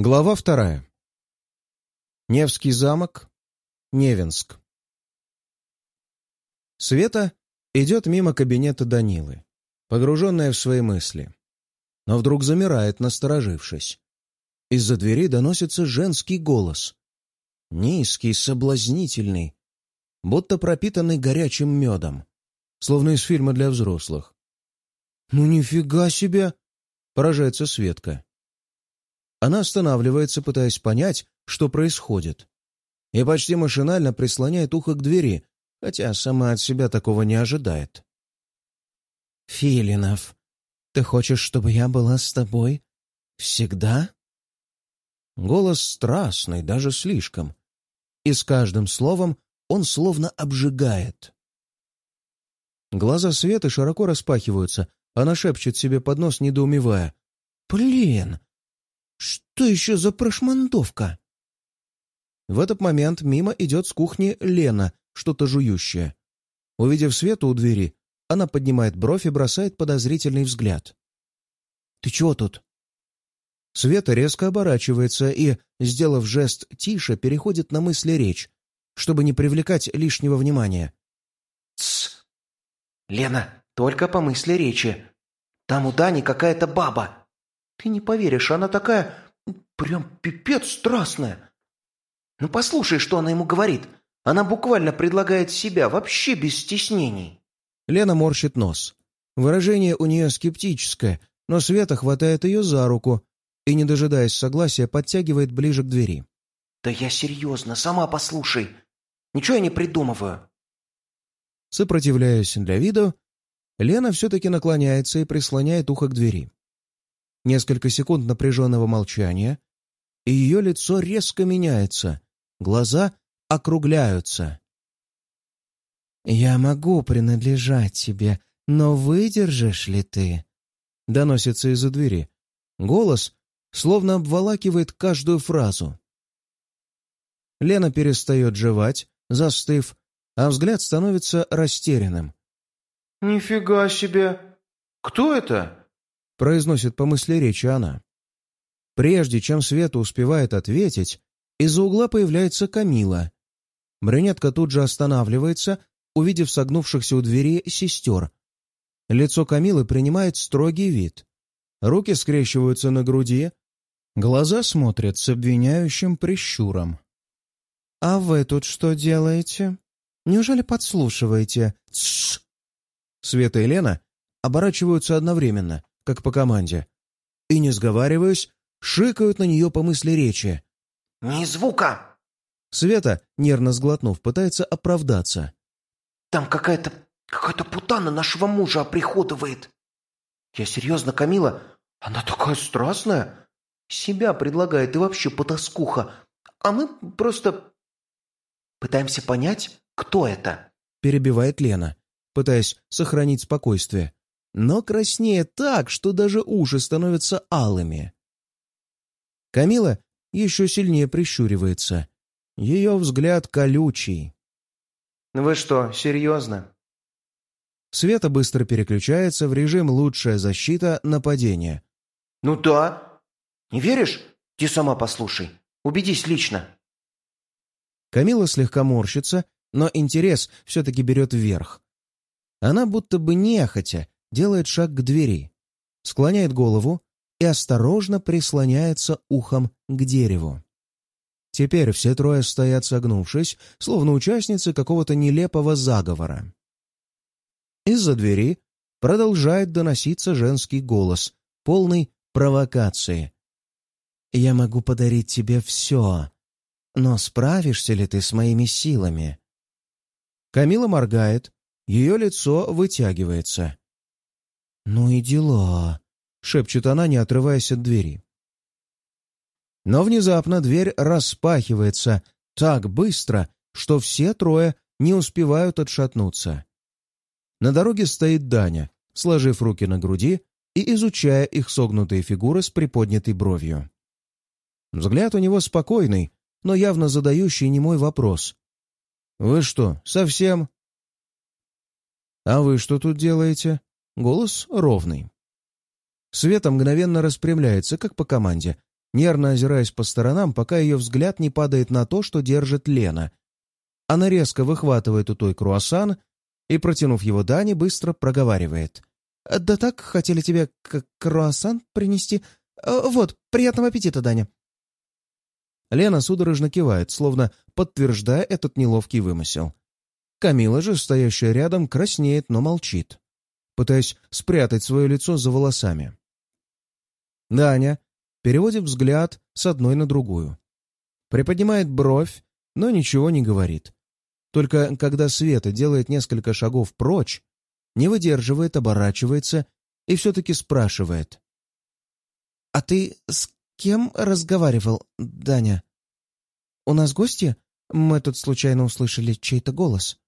Глава вторая. Невский замок. Невинск. Света идет мимо кабинета Данилы, погруженная в свои мысли. Но вдруг замирает, насторожившись. Из-за двери доносится женский голос. Низкий, соблазнительный, будто пропитанный горячим медом, словно из фильма для взрослых. «Ну нифига себе!» — поражается Светка. Она останавливается, пытаясь понять, что происходит. И почти машинально прислоняет ухо к двери, хотя сама от себя такого не ожидает. «Филинов, ты хочешь, чтобы я была с тобой всегда?» Голос страстный, даже слишком. И с каждым словом он словно обжигает. Глаза Светы широко распахиваются, она шепчет себе под нос, недоумевая. «Блин, что еще за прошмандовка?» В этот момент мимо идет с кухни Лена, что-то жующая. Увидев Свету у двери, она поднимает бровь и бросает подозрительный взгляд. «Ты чего тут?» Света резко оборачивается и, сделав жест тише, переходит на мысли речь, чтобы не привлекать лишнего внимания. «Тсс! Лена, только по мысли речи. Там у Дани какая-то баба. Ты не поверишь, она такая... прям пипец страстная. Ну послушай, что она ему говорит. Она буквально предлагает себя, вообще без стеснений». Лена морщит нос. Выражение у нее скептическое, но Света хватает ее за руку и, не дожидаясь согласия, подтягивает ближе к двери. «Да я серьезно, сама послушай. Ничего я не придумываю». Сопротивляясь для вида, Лена все-таки наклоняется и прислоняет ухо к двери. Несколько секунд напряженного молчания, и ее лицо резко меняется, глаза округляются. «Я могу принадлежать тебе, но выдержишь ли ты?» Доносится из-за двери. Голос словно обволакивает каждую фразу. Лена перестает жевать, застыв, а взгляд становится растерянным. «Нифига себе! Кто это?» Произносит по мысли речи она. Прежде чем Света успевает ответить, из-за угла появляется Камила. Брюнетка тут же останавливается, увидев согнувшихся у двери сестер. Лицо Камилы принимает строгий вид. Руки скрещиваются на груди, глаза смотрят с обвиняющим прищуром. «А вы тут что делаете? Неужели подслушиваете?» Света и Лена оборачиваются одновременно, как по команде, и, не сговариваясь, шикают на нее по мысли речи. «Ни звука!» Света, нервно сглотнув, пытается оправдаться. «Там какая-то... какая-то путана нашего мужа оприходовает!» «Я серьезно, Камила? Она такая страстная! Себя предлагает и вообще потаскуха, а мы просто пытаемся понять, кто это!» Перебивает Лена, пытаясь сохранить спокойствие, но краснее так, что даже уши становятся алыми. Камила еще сильнее прищуривается. Ее взгляд колючий. «Вы что, серьезно?» Света быстро переключается в режим «Лучшая защита. Нападение». «Ну да. Не веришь? Ты сама послушай. Убедись лично». Камила слегка морщится, но интерес все-таки берет вверх. Она будто бы нехотя делает шаг к двери, склоняет голову и осторожно прислоняется ухом к дереву. Теперь все трое стоят согнувшись, словно участницы какого-то нелепого заговора. Из-за двери продолжает доноситься женский голос, полный провокации. «Я могу подарить тебе все, но справишься ли ты с моими силами?» Камила моргает, ее лицо вытягивается. «Ну и дела», — шепчет она, не отрываясь от двери. Но внезапно дверь распахивается так быстро, что все трое не успевают отшатнуться. На дороге стоит Даня, сложив руки на груди и изучая их согнутые фигуры с приподнятой бровью. Взгляд у него спокойный, но явно задающий немой вопрос. «Вы что, совсем?» «А вы что тут делаете?» Голос ровный. Света мгновенно распрямляется, как по команде, нервно озираясь по сторонам, пока ее взгляд не падает на то, что держит Лена. Она резко выхватывает у той круассан и, протянув его Дане, быстро проговаривает. «Да так, хотели тебе круассан принести? Вот, приятного аппетита, Даня!» Лена судорожно кивает, словно подтверждая этот неловкий вымысел. Камила же, стоящая рядом, краснеет, но молчит, пытаясь спрятать свое лицо за волосами. Даня переводит взгляд с одной на другую. Приподнимает бровь, но ничего не говорит. Только когда Света делает несколько шагов прочь, не выдерживает, оборачивается и все-таки спрашивает. «А ты с кем разговаривал, Даня? У нас гости? Мы тут случайно услышали чей-то голос».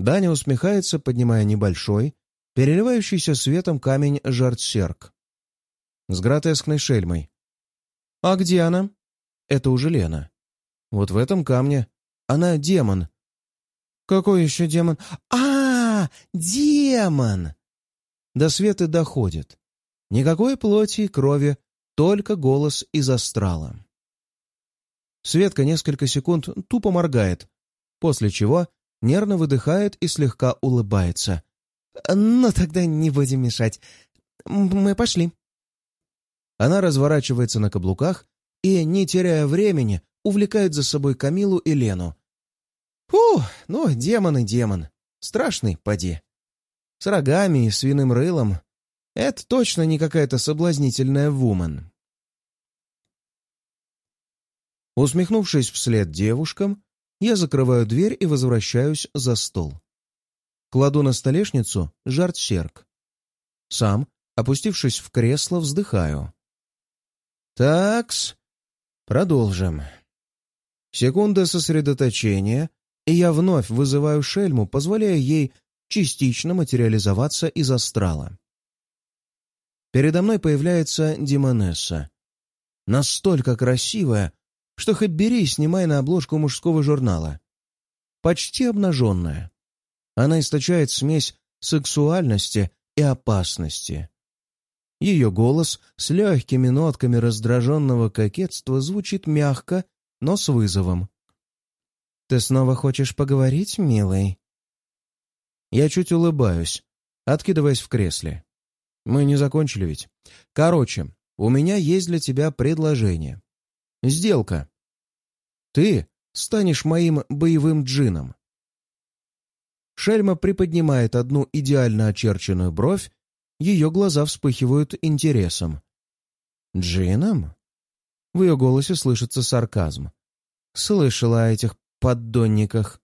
Даня усмехается, поднимая небольшой, переливающийся светом камень жартсерк. С гротескной шельмой. «А где она?» «Это уже Лена. Вот в этом камне. Она демон». «Какой еще демон?» а, -а, -а демон!» До Светы доходит. Никакой плоти и крови, только голос из астрала. Светка несколько секунд тупо моргает, после чего нервно выдыхает и слегка улыбается. «Ну, тогда не будем мешать. Мы пошли». Она разворачивается на каблуках и, не теряя времени, увлекает за собой Камилу и Лену. «Фу, ну, демон и демон. Страшный, поди. С рогами и свиным рылом. Это точно не какая-то соблазнительная вумен». Усмехнувшись вслед девушкам, я закрываю дверь и возвращаюсь за стол. Кладу на столешницу жарт-серк. Сам, опустившись в кресло, вздыхаю. Такс, продолжим. Секунда сосредоточения, и я вновь вызываю шельму, позволяя ей частично материализоваться из астрала. Передо мной появляется Димонесса. Настолько красивая, что хоть бери снимай на обложку мужского журнала. Почти обнаженная. Она источает смесь сексуальности и опасности. Ее голос с легкими нотками раздраженного кокетства звучит мягко, но с вызовом. «Ты снова хочешь поговорить, милый?» Я чуть улыбаюсь, откидываясь в кресле. «Мы не закончили ведь. Короче, у меня есть для тебя предложение. Сделка. Ты станешь моим боевым джином. Шельма приподнимает одну идеально очерченную бровь, ее глаза вспыхивают интересом. «Джином?» В ее голосе слышится сарказм. «Слышала о этих поддонниках.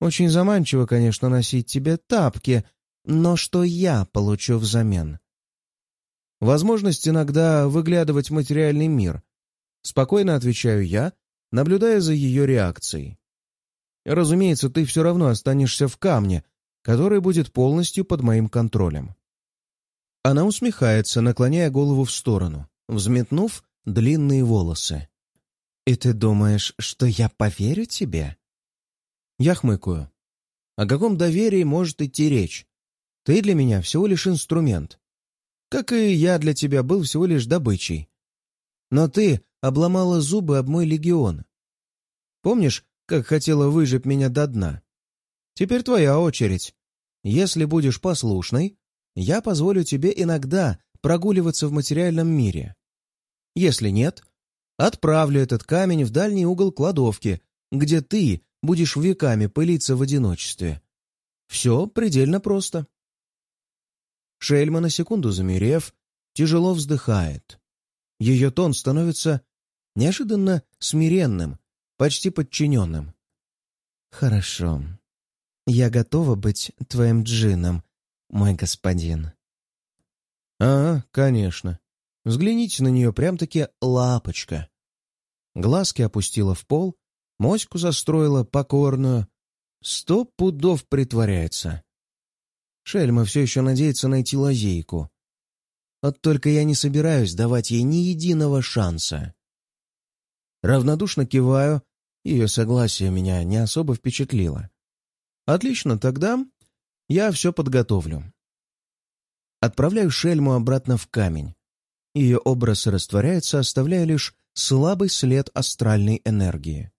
Очень заманчиво, конечно, носить тебе тапки, но что я получу взамен?» Возможность иногда выглядывать в материальный мир. Спокойно отвечаю я, наблюдая за ее реакцией. Разумеется, ты все равно останешься в камне, который будет полностью под моим контролем. Она усмехается, наклоняя голову в сторону, взметнув длинные волосы. «И ты думаешь, что я поверю тебе?» Я хмыкаю. О каком доверии может идти речь? Ты для меня всего лишь инструмент. Как и я для тебя был всего лишь добычей. Но ты обломала зубы об мой легион. Помнишь, как хотела выжить меня до дна? Теперь твоя очередь. Если будешь послушной, я позволю тебе иногда прогуливаться в материальном мире. Если нет, отправлю этот камень в дальний угол кладовки, где ты будешь веками пылиться в одиночестве. Все предельно просто. Шельма, на секунду замерев, тяжело вздыхает. Ее тон становится неожиданно смиренным, почти подчиненным. «Хорошо. Я готова быть твоим джином, мой господин». «А, конечно. Взгляните на нее, прям-таки лапочка». Глазки опустила в пол, моську застроила покорную. Сто пудов притворяется. Шельма все еще надеется найти лазейку. Вот только я не собираюсь давать ей ни единого шанса. Равнодушно киваю, ее согласие меня не особо впечатлило. Отлично, тогда я все подготовлю. Отправляю шельму обратно в камень. Ее образ растворяется, оставляя лишь слабый след астральной энергии.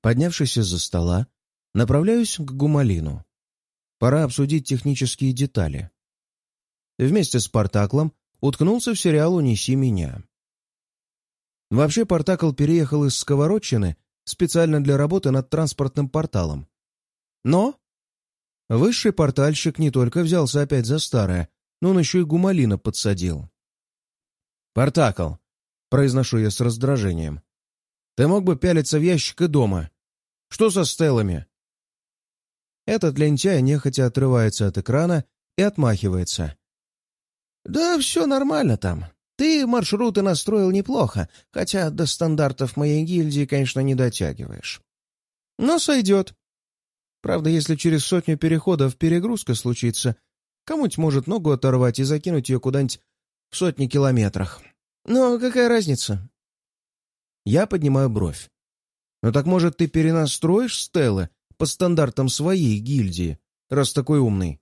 Поднявшись из-за стола, направляюсь к Гумалину. Пора обсудить технические детали. Вместе с Партаклом уткнулся в сериал «Унеси меня». Вообще, Партакл переехал из Сковородчины специально для работы над транспортным порталом. Но высший портальщик не только взялся опять за старое, но он еще и Гумалина подсадил. «Партакл», — произношу я с раздражением, — «ты мог бы пялиться в ящик и дома. Что со стелами?» Этот лентяй нехотя отрывается от экрана и отмахивается. «Да все нормально там. Ты маршруты настроил неплохо, хотя до стандартов моей гильдии, конечно, не дотягиваешь. Но сойдет. Правда, если через сотню переходов перегрузка случится, кому-нибудь может ногу оторвать и закинуть ее куда-нибудь в сотни километрах. Но какая разница?» Я поднимаю бровь. «Ну так, может, ты перенастроишь стелы по стандартам своей гильдии, раз такой умный?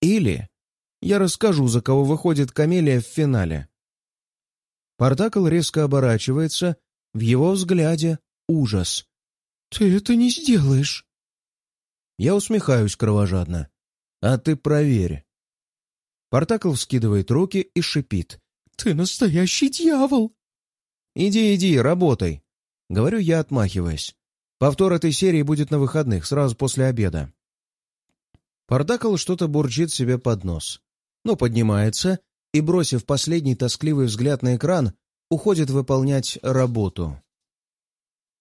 Или я расскажу, за кого выходит Камелия в финале. Партакл резко оборачивается, в его взгляде ужас. «Ты это не сделаешь!» Я усмехаюсь кровожадно. «А ты проверь!» Партакл вскидывает руки и шипит. «Ты настоящий дьявол!» «Иди, иди, работай!» — говорю я, отмахиваясь. Повтор этой серии будет на выходных, сразу после обеда. Пардакл что-то бурчит себе под нос, но поднимается и, бросив последний тоскливый взгляд на экран, уходит выполнять работу.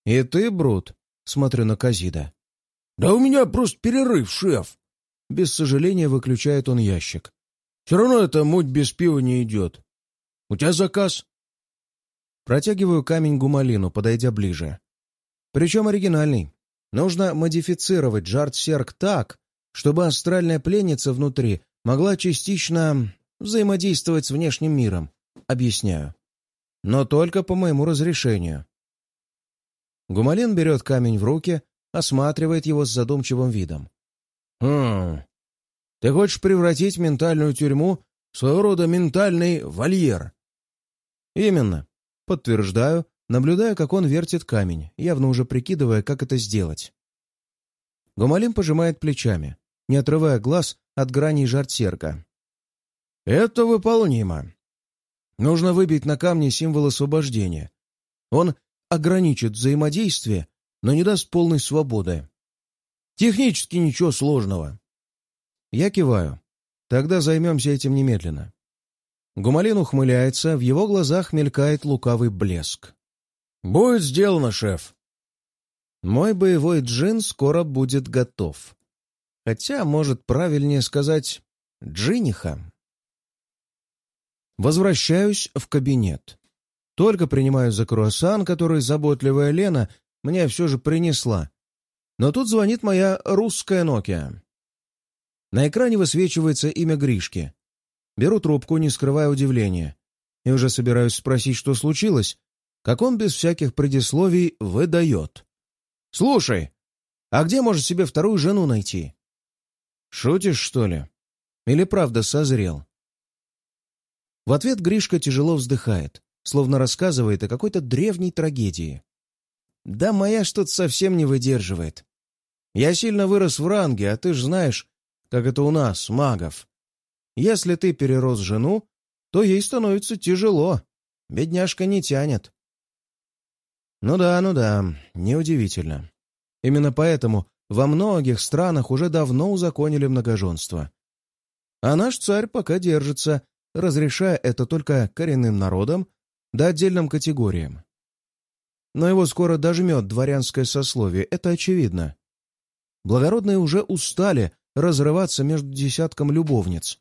«И ты, Брут?» — смотрю на Казида. «Да у меня просто перерыв, шеф!» Без сожаления выключает он ящик. «Все равно эта муть без пива не идет. У тебя заказ?» Протягиваю камень гумалину, подойдя ближе. Причем оригинальный. Нужно модифицировать жарт-серк так, чтобы астральная пленница внутри могла частично взаимодействовать с внешним миром. Объясняю. Но только по моему разрешению. Гумалин берет камень в руки, осматривает его с задумчивым видом. «Хм... Ты хочешь превратить ментальную тюрьму в своего рода ментальный вольер?» «Именно. Подтверждаю, наблюдая, как он вертит камень, явно уже прикидывая, как это сделать. Гумалин пожимает плечами, не отрывая глаз от граней жартсерка. «Это выполнимо. Нужно выбить на камне символ освобождения. Он ограничит взаимодействие, но не даст полной свободы. Технически ничего сложного». Я киваю. Тогда займемся этим немедленно. Гумалин ухмыляется, в его глазах мелькает лукавый блеск. «Будет сделано, шеф!» Мой боевой джин скоро будет готов. Хотя, может, правильнее сказать «джиниха». Возвращаюсь в кабинет. Только принимаю за круассан, который заботливая Лена мне все же принесла. Но тут звонит моя русская Nokia. На экране высвечивается имя Гришки. Беру трубку, не скрывая удивления. И уже собираюсь спросить, что случилось, как он без всяких предисловий выдает. «Слушай, а где может себе вторую жену найти?» «Шутишь, что ли? Или правда созрел?» В ответ Гришка тяжело вздыхает, словно рассказывает о какой-то древней трагедии. «Да моя что-то совсем не выдерживает. Я сильно вырос в ранге, а ты ж знаешь, как это у нас, магов. Если ты перерос жену, то ей становится тяжело. Бедняжка не тянет. Ну да, ну да, неудивительно. Именно поэтому во многих странах уже давно узаконили многоженство. А наш царь пока держится, разрешая это только коренным народам да отдельным категориям. Но его скоро дожмет дворянское сословие, это очевидно. Благородные уже устали разрываться между десятком любовниц.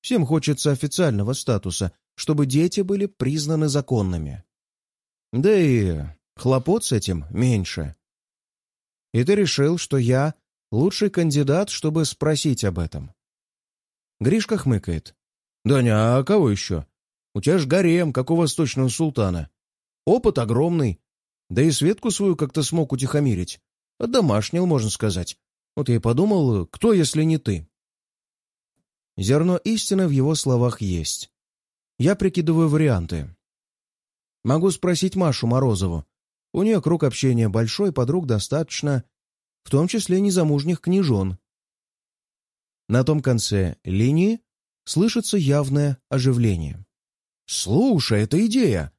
Всем хочется официального статуса, чтобы дети были признаны законными. Да и Хлопот с этим меньше. И ты решил, что я лучший кандидат, чтобы спросить об этом. Гришка хмыкает. «Даня, а кого еще? У тебя ж гарем, как у восточного султана. Опыт огромный. Да и Светку свою как-то смог утихомирить. Домашнил, можно сказать. Вот я и подумал, кто, если не ты?» Зерно истины в его словах есть. Я прикидываю варианты. Могу спросить Машу Морозову. У нее круг общения большой, подруг достаточно, в том числе незамужних княжон. На том конце линии слышится явное оживление. «Слушай, это идея!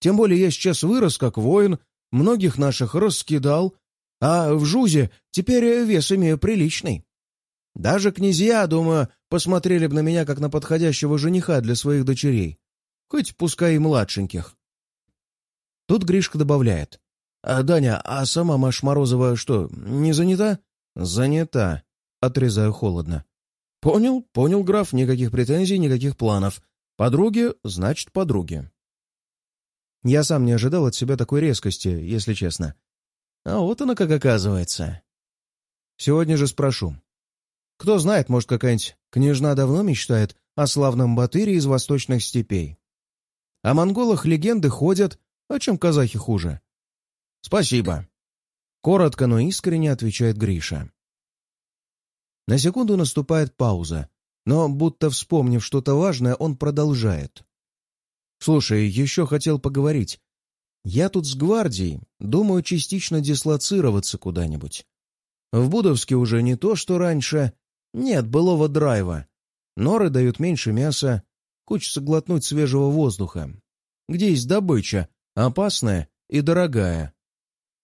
Тем более я сейчас вырос как воин, многих наших раскидал, а в Жузе теперь вес имею приличный. Даже князья, думаю, посмотрели бы на меня как на подходящего жениха для своих дочерей, хоть пускай и младшеньких». Тут Гришка добавляет. «А, Даня, а сама Маш Морозова что, не занята?» «Занята», — отрезаю холодно. «Понял, понял, граф, никаких претензий, никаких планов. Подруги, значит, подруги». Я сам не ожидал от себя такой резкости, если честно. А вот она как оказывается. Сегодня же спрошу. Кто знает, может, какая-нибудь княжна давно мечтает о славном батыре из восточных степей. О монголах легенды ходят, о чем казахи хуже. «Спасибо». Коротко, но искренне отвечает Гриша. На секунду наступает пауза, но, будто вспомнив что-то важное, он продолжает. «Слушай, еще хотел поговорить. Я тут с гвардией, думаю частично дислоцироваться куда-нибудь. В Будовске уже не то, что раньше. Нет былого драйва. Норы дают меньше мяса, хочется глотнуть свежего воздуха. Где есть добыча, опасная и дорогая.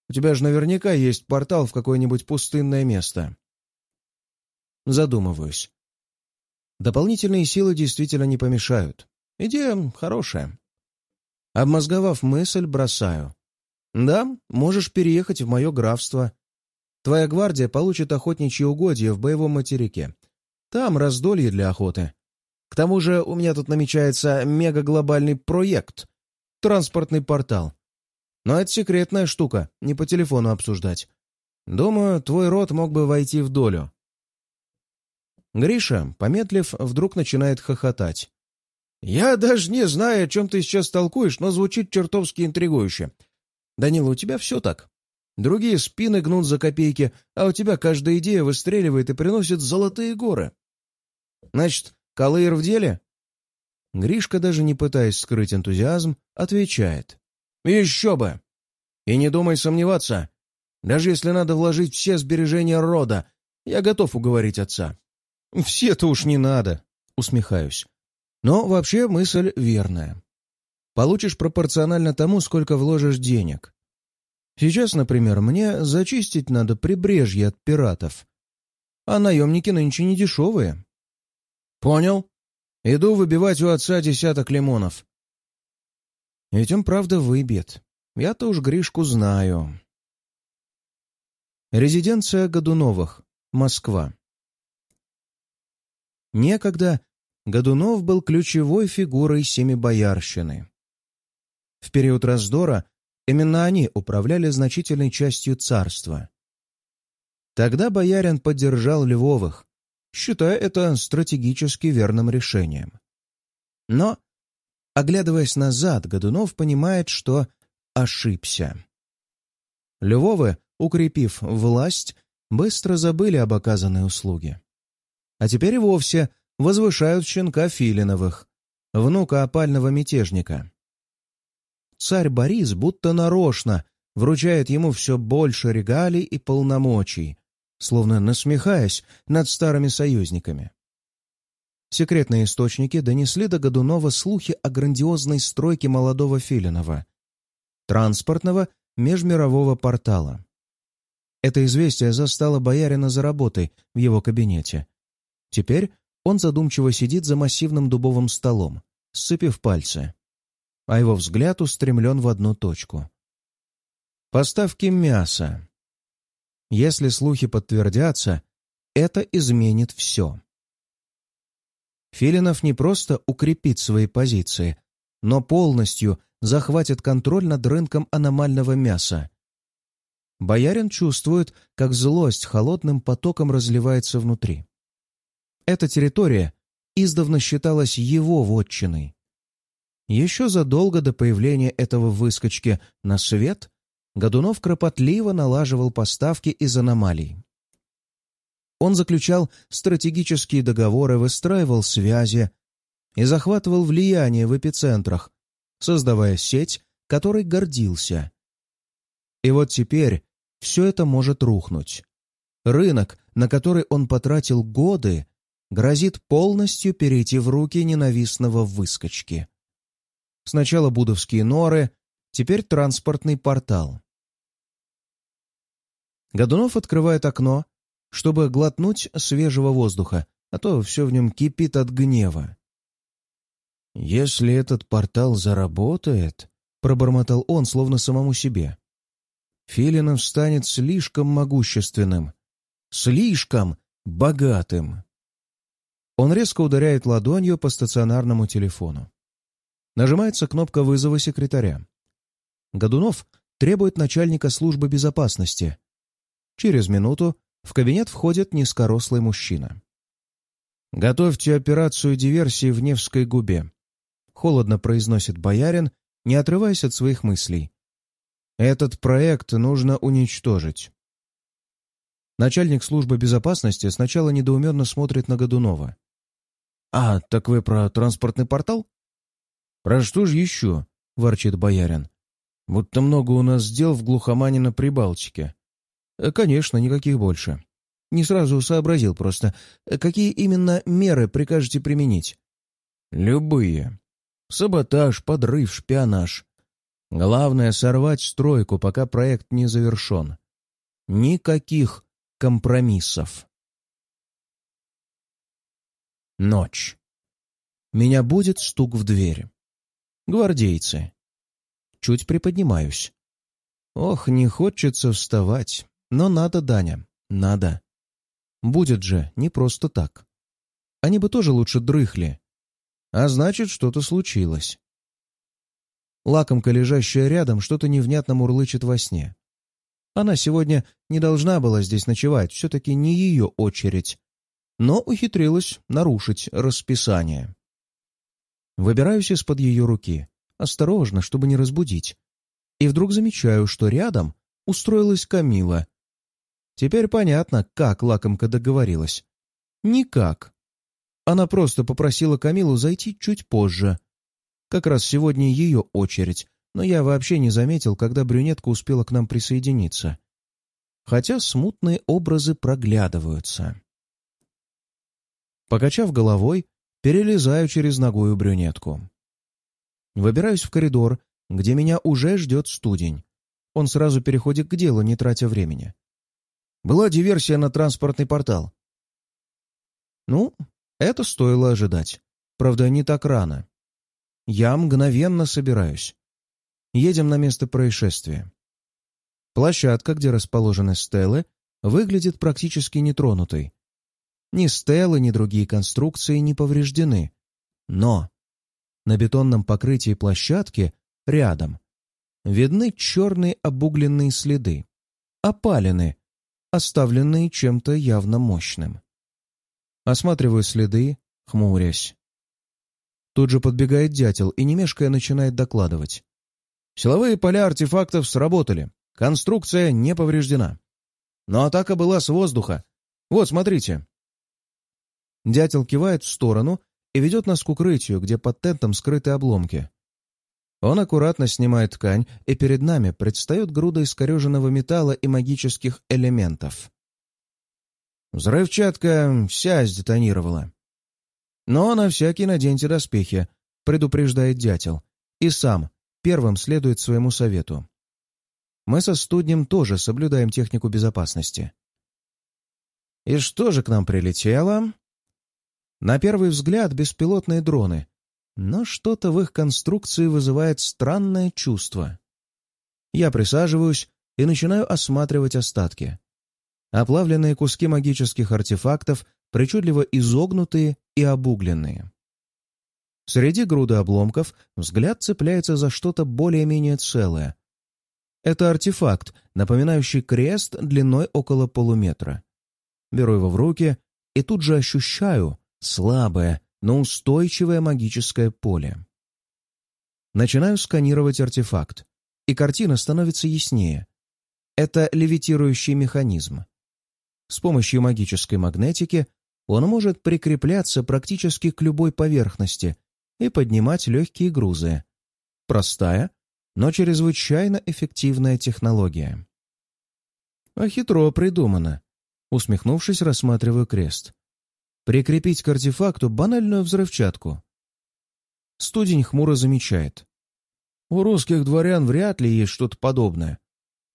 У тебя же наверняка есть портал в какое-нибудь пустынное место. Задумываюсь. Дополнительные силы действительно не помешают. Идея хорошая. Обмозговав мысль, бросаю. Да, можешь переехать в мое графство. Твоя гвардия получит охотничьи угодья в боевом материке. Там раздолье для охоты. К тому же у меня тут намечается мегаглобальный проект — транспортный портал. Но это секретная штука, не по телефону обсуждать. Думаю, твой род мог бы войти в долю. Гриша, помедлив, вдруг начинает хохотать. «Я даже не знаю, о чем ты сейчас толкуешь, но звучит чертовски интригующе. Данила, у тебя все так. Другие спины гнут за копейки, а у тебя каждая идея выстреливает и приносит золотые горы. Значит, Калыер в деле?» Гришка, даже не пытаясь скрыть энтузиазм, отвечает. «Еще бы! И не думай сомневаться. Даже если надо вложить все сбережения рода, я готов уговорить отца. «Все-то уж не надо», — усмехаюсь. «Но вообще мысль верная. Получишь пропорционально тому, сколько вложишь денег. Сейчас, например, мне зачистить надо прибрежье от пиратов. А наемники нынче не дешевые». «Понял. Иду выбивать у отца десяток лимонов». Ведь он правда выбьет. Я-то уж Гришку знаю. Резиденция Годуновых. Москва. Некогда Годунов был ключевой фигурой Семибоярщины. В период раздора именно они управляли значительной частью царства. Тогда боярин поддержал Львовых, считая это стратегически верным решением. Но, оглядываясь назад, Годунов понимает, что ошибся. Львовы, укрепив власть, быстро забыли об оказанной услуге. А теперь и вовсе возвышают щенка Филиновых, внука опального мятежника. Царь Борис будто нарочно вручает ему все больше регалий и полномочий, словно насмехаясь над старыми союзниками. Секретные источники донесли до Годунова слухи о грандиозной стройке молодого Филинова, транспортного межмирового портала. Это известие застало боярина за работой в его кабинете, Теперь он задумчиво сидит за массивным дубовым столом, сцепив пальцы, а его взгляд устремлен в одну точку. Поставки мяса. Если слухи подтвердятся, это изменит все. Филинов не просто укрепит свои позиции, но полностью захватит контроль над рынком аномального мяса. Боярин чувствует, как злость холодным потоком разливается внутри. Эта территория издавна считалась его вотчиной. Еще задолго до появления этого выскочки на свет Годунов кропотливо налаживал поставки из аномалий. Он заключал стратегические договоры, выстраивал связи, и захватывал влияние в эпицентрах, создавая сеть, которой гордился. И вот теперь все это может рухнуть. Рынок, на который он потратил годы, грозит полностью перейти в руки ненавистного выскочки. Сначала будовские норы, теперь транспортный портал. Годунов открывает окно, чтобы глотнуть свежего воздуха, а то все в нем кипит от гнева. «Если этот портал заработает», — пробормотал он, словно самому себе, — «Филинов станет слишком могущественным, слишком богатым». Он резко ударяет ладонью по стационарному телефону. Нажимается кнопка вызова секретаря. Годунов требует начальника службы безопасности. Через минуту в кабинет входит низкорослый мужчина. «Готовьте операцию диверсии в Невской губе», — холодно произносит боярин, не отрываясь от своих мыслей. «Этот проект нужно уничтожить». Начальник службы безопасности сначала недоуменно смотрит на Годунова. «А, так вы про транспортный портал?» «Про что же еще?» — ворчит боярин. «Будто много у нас дел в глухомане на Прибалтике». Э, «Конечно, никаких больше. Не сразу сообразил просто. Э, какие именно меры прикажете применить?» «Любые. Саботаж, подрыв, шпионаж. Главное — сорвать стройку, пока проект не завершен. Никаких компромиссов». Ночь. Меня будет стук в дверь. Гвардейцы. Чуть приподнимаюсь. Ох, не хочется вставать. Но надо, Даня, надо. Будет же не просто так. Они бы тоже лучше дрыхли. А значит, что-то случилось. Лакомка, лежащая рядом, что-то невнятно мурлычет во сне. Она сегодня не должна была здесь ночевать, все-таки не ее очередь но ухитрилась нарушить расписание. Выбираюсь из-под ее руки, осторожно, чтобы не разбудить, и вдруг замечаю, что рядом устроилась Камила. Теперь понятно, как лакомка договорилась. Никак. Она просто попросила Камилу зайти чуть позже. Как раз сегодня ее очередь, но я вообще не заметил, когда брюнетка успела к нам присоединиться. Хотя смутные образы проглядываются. Покачав головой, перелезаю через ногую брюнетку. Выбираюсь в коридор, где меня уже ждет студень. Он сразу переходит к делу, не тратя времени. Была диверсия на транспортный портал. Ну, это стоило ожидать. Правда, не так рано. Я мгновенно собираюсь. Едем на место происшествия. Площадка, где расположены стелы, выглядит практически нетронутой. Ни стелы, ни другие конструкции не повреждены. Но на бетонном покрытии площадки рядом видны черные обугленные следы, опалины, оставленные чем-то явно мощным. Осматриваю следы, хмурясь. Тут же подбегает дятел и, не мешкая, начинает докладывать. Силовые поля артефактов сработали. Конструкция не повреждена. Но атака была с воздуха. Вот, смотрите. Дятел кивает в сторону и ведет нас к укрытию, где под тентом скрыты обломки. Он аккуратно снимает ткань, и перед нами предстает груда искореженного металла и магических элементов. Взрывчатка вся сдетонировала. Но на всякий наденьте доспехи, предупреждает дятел, и сам первым следует своему совету. Мы со студнем тоже соблюдаем технику безопасности. «И что же к нам прилетело?» На первый взгляд беспилотные дроны, но что-то в их конструкции вызывает странное чувство. Я присаживаюсь и начинаю осматривать остатки. Оплавленные куски магических артефактов, причудливо изогнутые и обугленные. Среди груды обломков взгляд цепляется за что-то более-менее целое. Это артефакт, напоминающий крест длиной около полуметра. Беру его в руки и тут же ощущаю, слабое, но устойчивое магическое поле. Начинаю сканировать артефакт, и картина становится яснее. Это левитирующий механизм. С помощью магической магнетики он может прикрепляться практически к любой поверхности и поднимать легкие грузы. Простая, но чрезвычайно эффективная технология. А хитро придумано. Усмехнувшись, рассматриваю крест. Прикрепить к артефакту банальную взрывчатку. Студень хмуро замечает. У русских дворян вряд ли есть что-то подобное.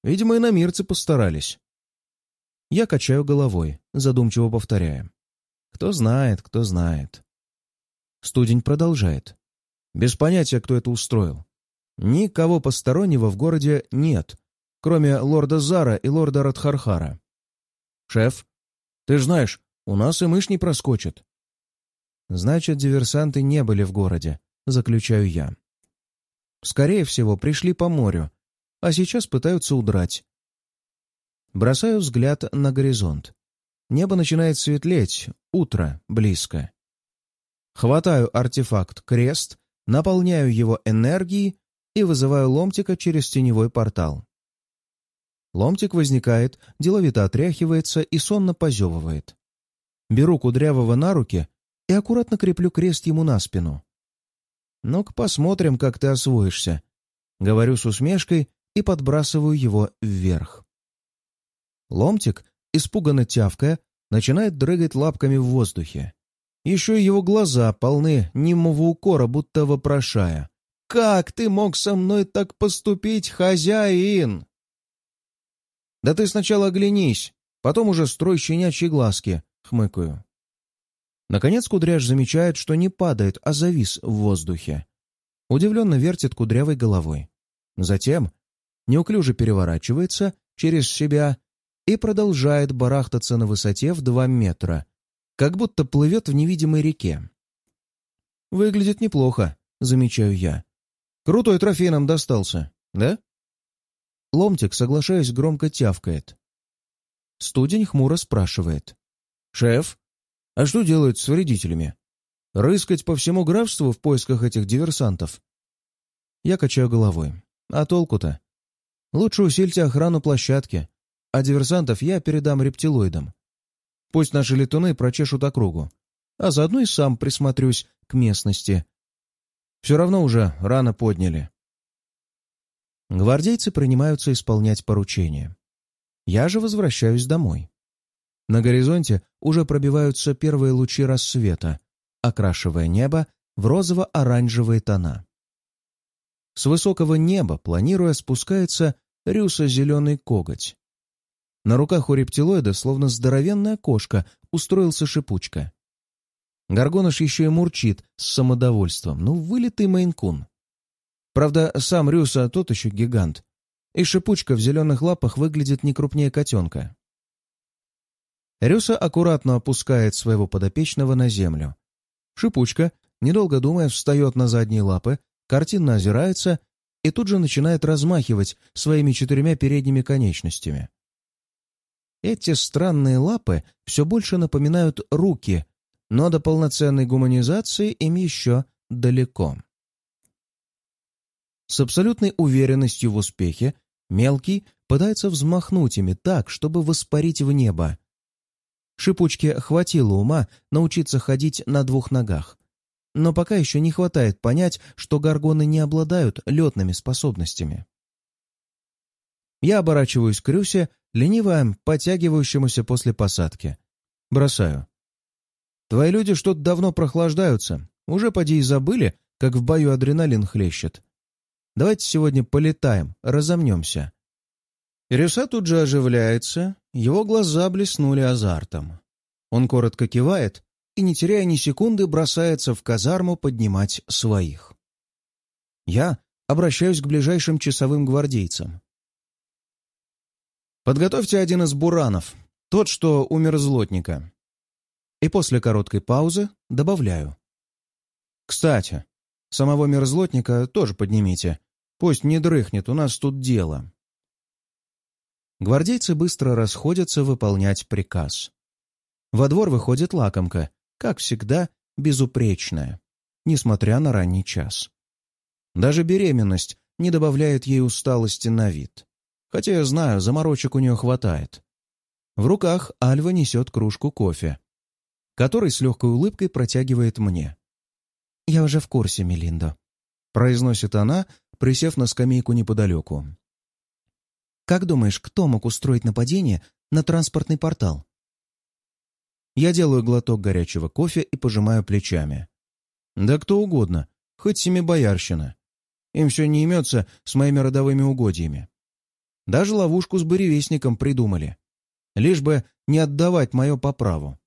Видимо, иномирцы постарались. Я качаю головой, задумчиво повторяя. Кто знает, кто знает. Студень продолжает. Без понятия, кто это устроил. Никого постороннего в городе нет, кроме лорда Зара и лорда Радхархара. «Шеф, ты ж знаешь, у нас и мышь не проскочит». «Значит, диверсанты не были в городе», — заключаю я. «Скорее всего, пришли по морю, а сейчас пытаются удрать». Бросаю взгляд на горизонт. Небо начинает светлеть, утро близко. Хватаю артефакт «Крест», наполняю его энергией и вызываю ломтика через теневой портал. Ломтик возникает, деловито отряхивается и сонно позевывает. Беру кудрявого на руки и аккуратно креплю крест ему на спину. «Ну-ка посмотрим, как ты освоишься», — говорю с усмешкой и подбрасываю его вверх. Ломтик, испуганно тявкая, начинает дрыгать лапками в воздухе. Еще и его глаза полны немого укора, будто вопрошая. «Как ты мог со мной так поступить, хозяин?» «Да ты сначала оглянись, потом уже строй щенячьи глазки», — хмыкаю. Наконец кудряш замечает, что не падает, а завис в воздухе. Удивленно вертит кудрявой головой. Затем неуклюже переворачивается через себя и продолжает барахтаться на высоте в два метра, как будто плывет в невидимой реке. «Выглядит неплохо», — замечаю я. «Крутой трофей нам достался, да?» Ломтик, соглашаясь, громко тявкает. Студень хмуро спрашивает. «Шеф, а что делают с вредителями? Рыскать по всему графству в поисках этих диверсантов?» Я качаю головой. «А толку-то? Лучше усильте охрану площадки, а диверсантов я передам рептилоидам. Пусть наши летуны прочешут округу, а заодно и сам присмотрюсь к местности. Все равно уже рано подняли. Гвардейцы принимаются исполнять поручения. Я же возвращаюсь домой. На горизонте уже пробиваются первые лучи рассвета, окрашивая небо в розово-оранжевые тона. С высокого неба, планируя, спускается рюсо-зеленый коготь. На руках у рептилоида, словно здоровенная кошка, устроился шипучка. Горгоныш еще и мурчит с самодовольством. Ну, вылитый мейнкун. Правда, сам Рюса тот еще гигант. И шипучка в зеленых лапах выглядит не крупнее котенка. Рюса аккуратно опускает своего подопечного на землю. Шипучка, недолго думая, встает на задние лапы, картинно озирается и тут же начинает размахивать своими четырьмя передними конечностями. Эти странные лапы все больше напоминают руки, но до полноценной гуманизации им еще далеко. С абсолютной уверенностью в успехе мелкий пытается взмахнуть ими так, чтобы воспарить в небо. Шипучке хватило ума научиться ходить на двух ногах. Но пока еще не хватает понять, что горгоны не обладают летными способностями. Я оборачиваюсь к Рюсе, лениво подтягивающемуся после посадки. Бросаю. «Твои люди что-то давно прохлаждаются. Уже поди и забыли, как в бою адреналин хлещет. Давайте сегодня полетаем, разомнемся». Рюса тут же оживляется, его глаза блеснули азартом. Он коротко кивает и, не теряя ни секунды, бросается в казарму поднимать своих. Я обращаюсь к ближайшим часовым гвардейцам. «Подготовьте один из буранов, тот, что у мерзлотника». И после короткой паузы добавляю. «Кстати, Самого мерзлотника тоже поднимите. Пусть не дрыхнет, у нас тут дело. Гвардейцы быстро расходятся выполнять приказ. Во двор выходит лакомка, как всегда, безупречная, несмотря на ранний час. Даже беременность не добавляет ей усталости на вид. Хотя я знаю, заморочек у нее хватает. В руках Альва несет кружку кофе, который с легкой улыбкой протягивает мне. «Я уже в курсе, Мелиндо», — произносит она, присев на скамейку неподалеку. «Как думаешь, кто мог устроить нападение на транспортный портал?» Я делаю глоток горячего кофе и пожимаю плечами. «Да кто угодно, хоть семибоярщина. Им все не имется с моими родовыми угодьями. Даже ловушку с буревестником придумали. Лишь бы не отдавать мое по праву.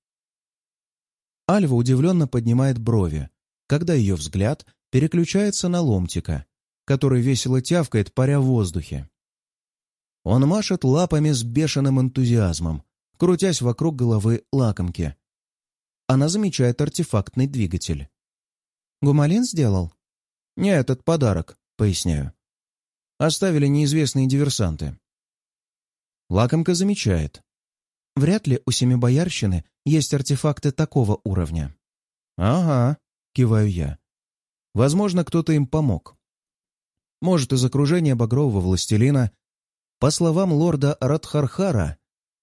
Альва удивленно поднимает брови, когда ее взгляд переключается на ломтика, который весело тявкает, паря в воздухе. Он машет лапами с бешеным энтузиазмом, крутясь вокруг головы лакомки. Она замечает артефактный двигатель. «Гумалин сделал?» «Не, этот подарок», — поясняю. Оставили неизвестные диверсанты. Лакомка замечает. Вряд ли у Семибоярщины есть артефакты такого уровня. «Ага», — киваю я. «Возможно, кто-то им помог. Может, из окружения Багрового Властелина. По словам лорда Радхархара,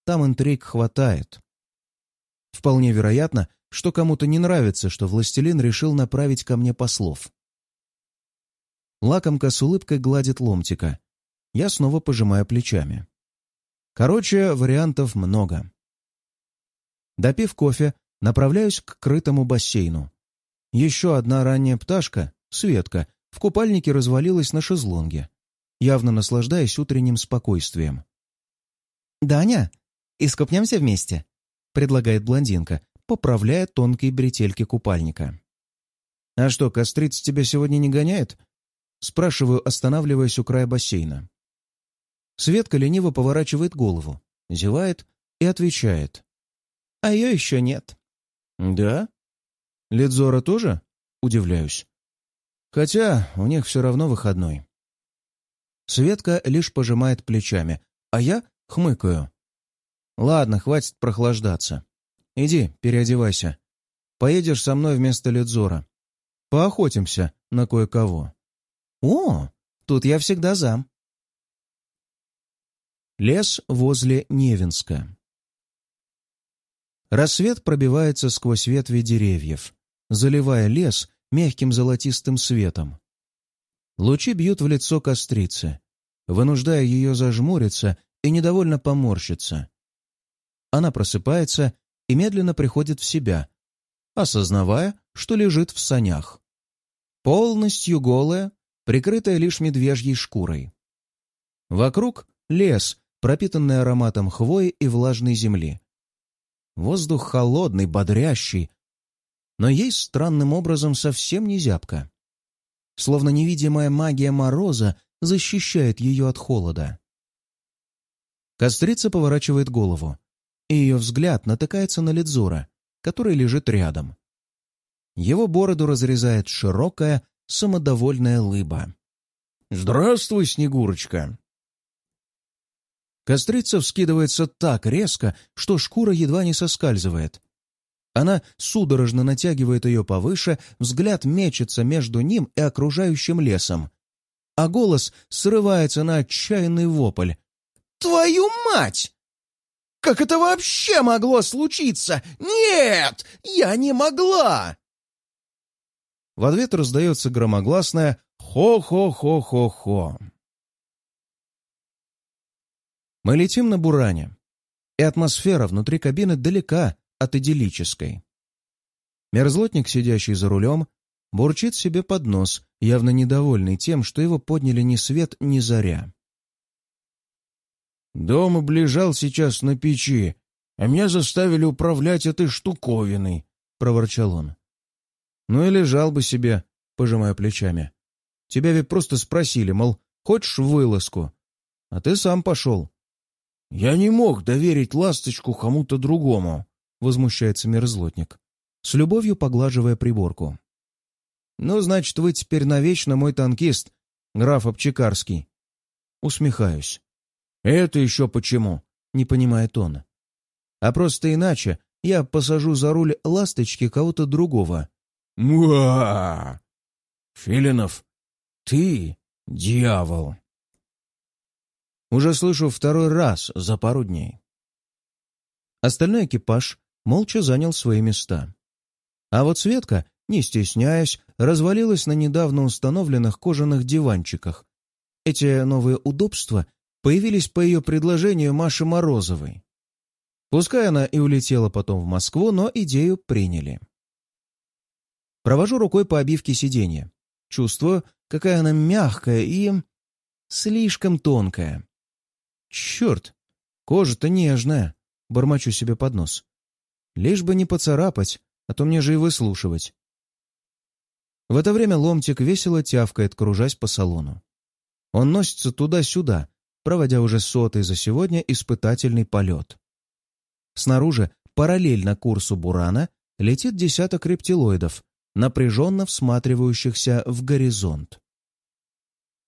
там интриг хватает. Вполне вероятно, что кому-то не нравится, что Властелин решил направить ко мне послов. Лакомка с улыбкой гладит ломтика. Я снова пожимаю плечами. Короче, вариантов много. Допив кофе, направляюсь к крытому бассейну. Еще одна ранняя пташка, Светка, в купальнике развалилась на шезлонге, явно наслаждаясь утренним спокойствием. «Даня, искупнемся вместе?» — предлагает блондинка, поправляя тонкие бретельки купальника. «А что, кострица тебя сегодня не гоняет?» Спрашиваю, останавливаясь у края бассейна. Светка лениво поворачивает голову, зевает и отвечает. «А ее еще нет». «Да? Лидзора тоже?» Удивляюсь. Хотя у них все равно выходной. Светка лишь пожимает плечами, а я хмыкаю. «Ладно, хватит прохлаждаться. Иди, переодевайся. Поедешь со мной вместо Лидзора. Поохотимся на кое-кого». «О, тут я всегда за». Лес возле Невинска. Рассвет пробивается сквозь ветви деревьев, заливая лес мягким золотистым светом. Лучи бьют в лицо кострицы, вынуждая ее зажмуриться и недовольно поморщиться. Она просыпается и медленно приходит в себя, осознавая, что лежит в санях. Полностью голая, прикрытая лишь медвежьей шкурой. Вокруг — лес, пропитанный ароматом хвои и влажной земли. Воздух холодный, бодрящий, но ей странным образом совсем не зябко. Словно невидимая магия мороза защищает ее от холода. Кострица поворачивает голову, и ее взгляд натыкается на Ледзура, который лежит рядом. Его бороду разрезает широкая, самодовольная лыба. «Здравствуй, Снегурочка!» Кострица вскидывается так резко, что шкура едва не соскальзывает. Она судорожно натягивает ее повыше, взгляд мечется между ним и окружающим лесом. А голос срывается на отчаянный вопль. «Твою мать! Как это вообще могло случиться? Нет! Я не могла!» В ответ раздается громогласное «Хо-хо-хо-хо-хо». Мы летим на Буране, и атмосфера внутри кабины далека от идиллической. Мерзлотник, сидящий за рулем, бурчит себе под нос, явно недовольный тем, что его подняли ни свет, ни заря. «Дом облежал сейчас на печи, а меня заставили управлять этой штуковиной», — проворчал он. «Ну и лежал бы себе», — пожимая плечами. «Тебя ведь просто спросили, мол, хочешь вылазку? А ты сам пошел». «Я не мог доверить ласточку кому-то другому», возмущается мерзлотник, с любовью поглаживая приборку. «Ну, значит, вы теперь навечно мой танкист, граф Обчекарский». Усмехаюсь. «Это еще почему?» — не понимает он. «А просто иначе я посажу за руль ласточки кого-то другого». «Муа! Филинов, ты дьявол!» Уже слышу второй раз за пару дней. Остальной экипаж молча занял свои места. А вот Светка не стесняясь, развалилась на недавно установленных кожаных диванчиках. Эти новые удобства появились по ее предложению Маши Морозовой. Пускай она и улетела потом в Москву, но идею приняли. Провожу рукой по обивке сиденья. Чувствую, какая она мягкая и... слишком тонкая. Черт, кожа-то нежная, бормочу себе под нос. Лишь бы не поцарапать, а то мне же и выслушивать. В это время ломтик весело тявкает, кружась по салону. Он носится туда-сюда, проводя уже сотый за сегодня испытательный полет. Снаружи, параллельно курсу Бурана, летит десяток рептилоидов, напряженно всматривающихся в горизонт.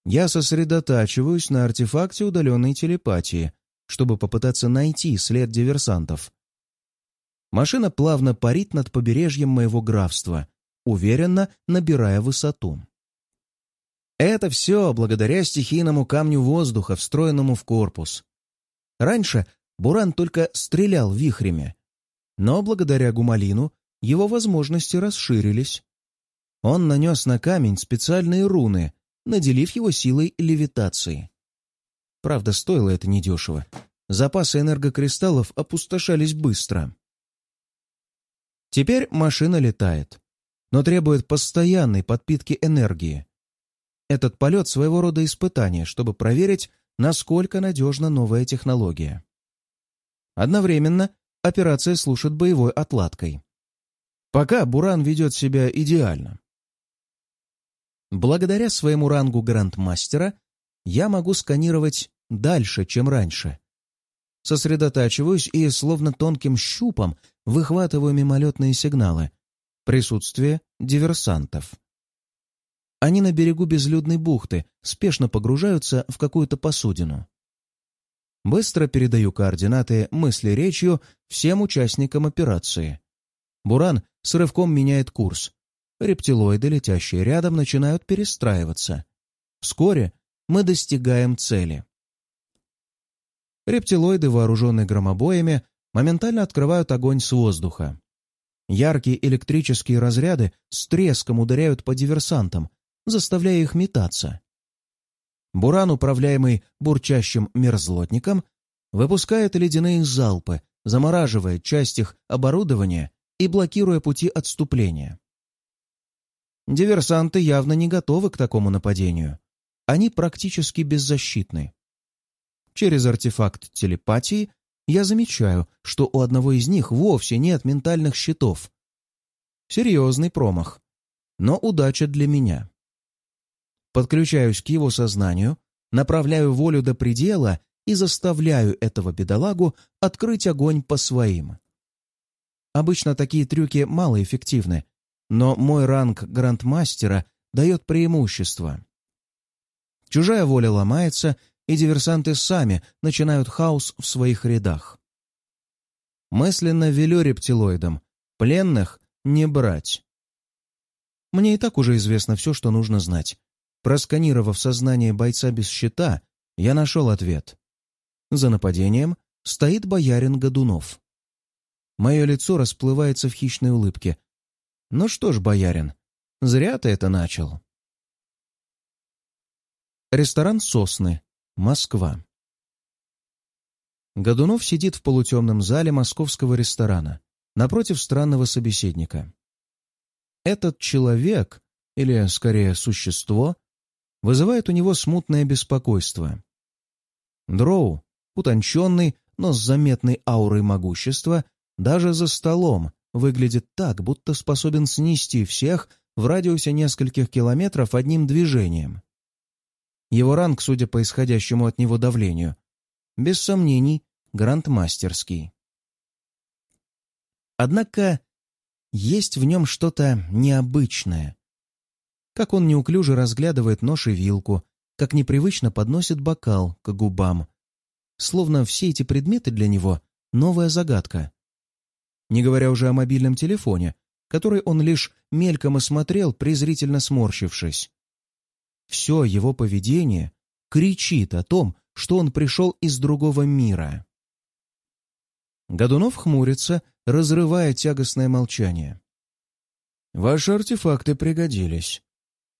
Я сосредотачиваюсь на артефакте удаленной телепатии, чтобы попытаться найти след диверсантов. Машина плавно парит над побережьем моего графства, уверенно набирая высоту. Это все благодаря стихийному камню воздуха, встроенному в корпус. Раньше Буран только стрелял вихрями, но благодаря Гумалину его возможности расширились. Он нанес на камень специальные руны, наделив его силой левитации. Правда, стоило это недешево. Запасы энергокристаллов опустошались быстро. Теперь машина летает, но требует постоянной подпитки энергии. Этот полет своего рода испытание, чтобы проверить, насколько надежна новая технология. Одновременно операция служит боевой отладкой. Пока Буран ведет себя идеально. Благодаря своему рангу грандмастера я могу сканировать дальше, чем раньше. Сосредотачиваюсь и, словно тонким щупом, выхватываю мимолетные сигналы. Присутствие диверсантов. Они на берегу безлюдной бухты спешно погружаются в какую-то посудину. Быстро передаю координаты мысли речью всем участникам операции. Буран с рывком меняет курс. Рептилоиды, летящие рядом, начинают перестраиваться. Вскоре мы достигаем цели. Рептилоиды, вооруженные громобоями, моментально открывают огонь с воздуха. Яркие электрические разряды с треском ударяют по диверсантам, заставляя их метаться. Буран, управляемый бурчащим мерзлотником, выпускает ледяные залпы, замораживая часть их оборудования и блокируя пути отступления. Диверсанты явно не готовы к такому нападению. Они практически беззащитны. Через артефакт телепатии я замечаю, что у одного из них вовсе нет ментальных щитов. Серьезный промах. Но удача для меня. Подключаюсь к его сознанию, направляю волю до предела и заставляю этого бедолагу открыть огонь по своим. Обычно такие трюки малоэффективны, но мой ранг грандмастера дает преимущество. Чужая воля ломается, и диверсанты сами начинают хаос в своих рядах. Мысленно велю рептилоидам, пленных не брать. Мне и так уже известно все, что нужно знать. Просканировав сознание бойца без щита, я нашел ответ. За нападением стоит боярин Годунов. Мое лицо расплывается в хищной улыбке. Ну что ж, боярин, зря ты это начал. Ресторан «Сосны», Москва. Годунов сидит в полутемном зале московского ресторана, напротив странного собеседника. Этот человек, или, скорее, существо, вызывает у него смутное беспокойство. Дроу, утонченный, но с заметной аурой могущества, даже за столом выглядит так, будто способен снести всех в радиусе нескольких километров одним движением. Его ранг, судя по исходящему от него давлению, без сомнений, грандмастерский. Однако есть в нем что-то необычное, как он неуклюже разглядывает нож и вилку, как непривычно подносит бокал к губам. Словно все эти предметы для него — новая загадка. Не говоря уже о мобильном телефоне, который он лишь мельком осмотрел, презрительно сморщившись. Все его поведение кричит о том, что он пришел из другого мира. Годунов хмурится, разрывая тягостное молчание. Ваши артефакты пригодились.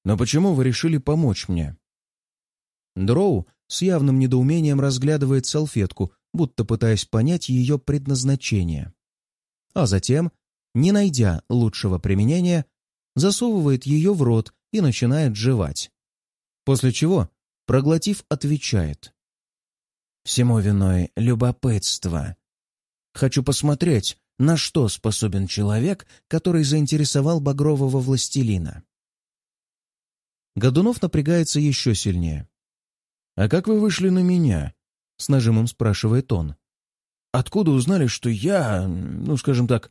Но почему вы решили помочь мне?» Дроу с явным недоумением разглядывает салфетку, будто пытаясь понять ее предназначение. А затем, не найдя лучшего применения, засовывает ее в рот и начинает жевать. После чего, проглотив, отвечает. «Всему виной любопытство. Хочу посмотреть, на что способен человек, который заинтересовал багрового властелина». Годунов напрягается еще сильнее. «А как вы вышли на меня?» — с нажимом спрашивает он. «Откуда узнали, что я, ну, скажем так,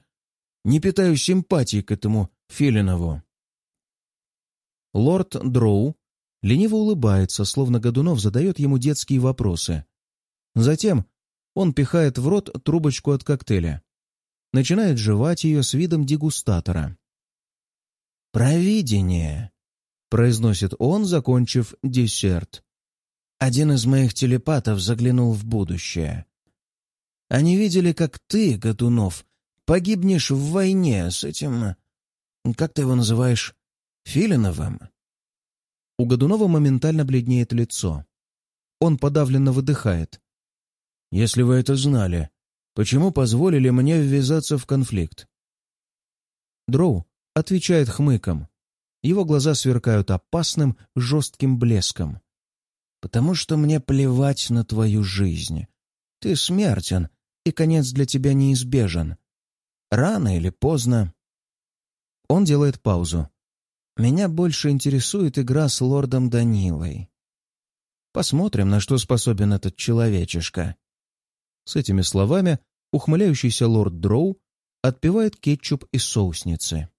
не питаю симпатии к этому Филинову?» Лорд Дроу лениво улыбается, словно Годунов задает ему детские вопросы. Затем он пихает в рот трубочку от коктейля. Начинает жевать ее с видом дегустатора. «Провидение», — произносит он, закончив десерт. «Один из моих телепатов заглянул в будущее. Они видели, как ты, Годунов, погибнешь в войне с этим... Как ты его называешь? Филиновым?» У Годунова моментально бледнеет лицо. Он подавленно выдыхает. «Если вы это знали, почему позволили мне ввязаться в конфликт?» Дроу отвечает хмыком. Его глаза сверкают опасным, жестким блеском. «Потому что мне плевать на твою жизнь. Ты смертен, и конец для тебя неизбежен. Рано или поздно...» Он делает паузу. Меня больше интересует игра с лордом Данилой. Посмотрим, на что способен этот человечишка. С этими словами ухмыляющийся лорд Дроу отпивает кетчуп из соусницы.